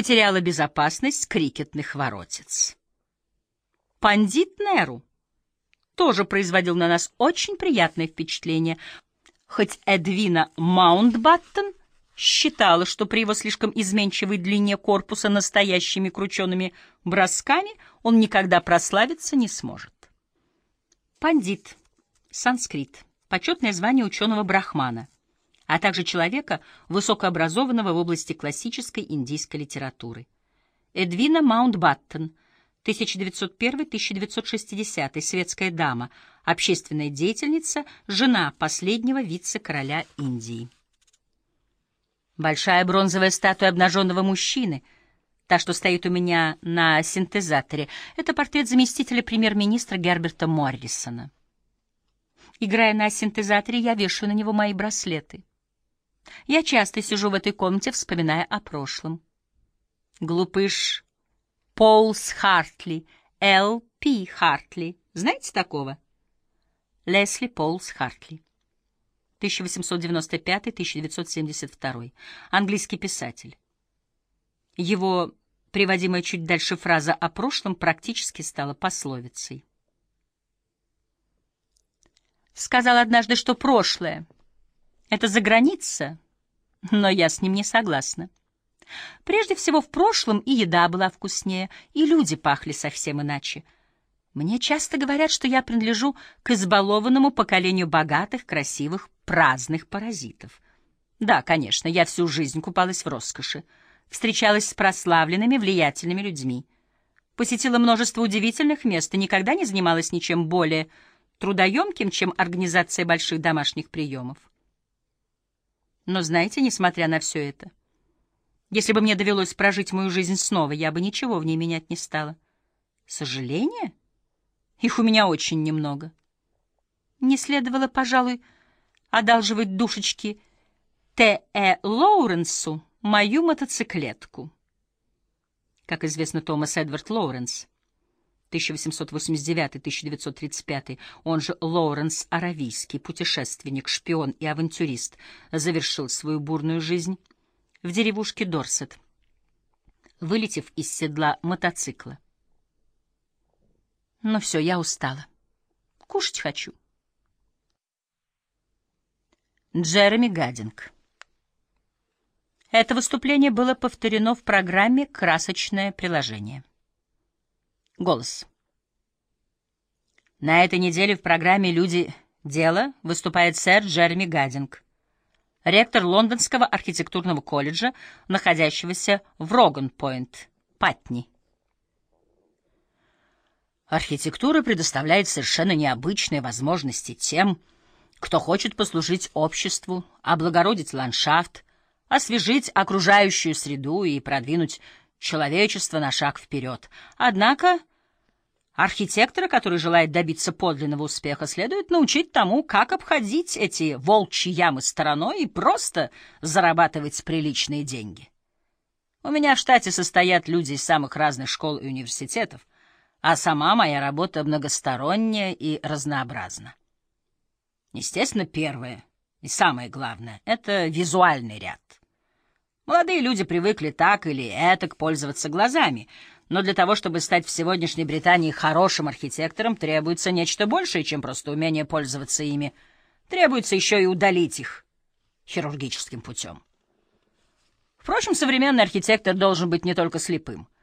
потеряла безопасность крикетных воротец. Пандит Неру тоже производил на нас очень приятное впечатление, хоть Эдвина Маунтбаттон считала, что при его слишком изменчивой длине корпуса настоящими крученными бросками он никогда прославиться не сможет. Пандит, санскрит, почетное звание ученого-брахмана, а также человека, высокообразованного в области классической индийской литературы. Эдвина Маунтбаттон, 1901-1960, светская дама, общественная деятельница, жена последнего вице-короля Индии. Большая бронзовая статуя обнаженного мужчины — Та, что стоит у меня на синтезаторе, это портрет заместителя премьер-министра Герберта Моррисона. Играя на синтезаторе, я вешаю на него мои браслеты. Я часто сижу в этой комнате, вспоминая о прошлом. Глупыш Полс Хартли, Л. П. Хартли. Знаете такого? Лесли Полс Хартли. 1895-1972. Английский писатель. Его Приводимая чуть дальше фраза о прошлом практически стала пословицей. Сказал однажды, что прошлое — это за граница, но я с ним не согласна. Прежде всего, в прошлом и еда была вкуснее, и люди пахли совсем иначе. Мне часто говорят, что я принадлежу к избалованному поколению богатых, красивых, праздных паразитов. Да, конечно, я всю жизнь купалась в роскоши встречалась с прославленными, влиятельными людьми, посетила множество удивительных мест и никогда не занималась ничем более трудоемким, чем организация больших домашних приемов. Но знаете, несмотря на все это, если бы мне довелось прожить мою жизнь снова, я бы ничего в ней менять не стала. Сожаления? Их у меня очень немного. Не следовало, пожалуй, одалживать душечки Т.Э. Лоуренсу, мою мотоциклетку. Как известно, Томас Эдвард Лоуренс, 1889-1935, он же Лоуренс Аравийский, путешественник, шпион и авантюрист, завершил свою бурную жизнь в деревушке Дорсет, вылетев из седла мотоцикла. Но ну все, я устала. Кушать хочу. Джереми Гаддинг это выступление было повторено в программе «Красочное приложение». Голос. На этой неделе в программе «Люди. Дело» выступает сэр Джереми Гаддинг, ректор Лондонского архитектурного колледжа, находящегося в Роган-Пойнт, Патни. Архитектура предоставляет совершенно необычные возможности тем, кто хочет послужить обществу, облагородить ландшафт, освежить окружающую среду и продвинуть человечество на шаг вперед. Однако архитектора, который желает добиться подлинного успеха, следует научить тому, как обходить эти волчьи ямы стороной и просто зарабатывать приличные деньги. У меня в штате состоят люди из самых разных школ и университетов, а сама моя работа многосторонняя и разнообразна. Естественно, первое и самое главное — это визуальный ряд. Молодые люди привыкли так или этак пользоваться глазами, но для того, чтобы стать в сегодняшней Британии хорошим архитектором, требуется нечто большее, чем просто умение пользоваться ими. Требуется еще и удалить их хирургическим путем. Впрочем, современный архитектор должен быть не только слепым —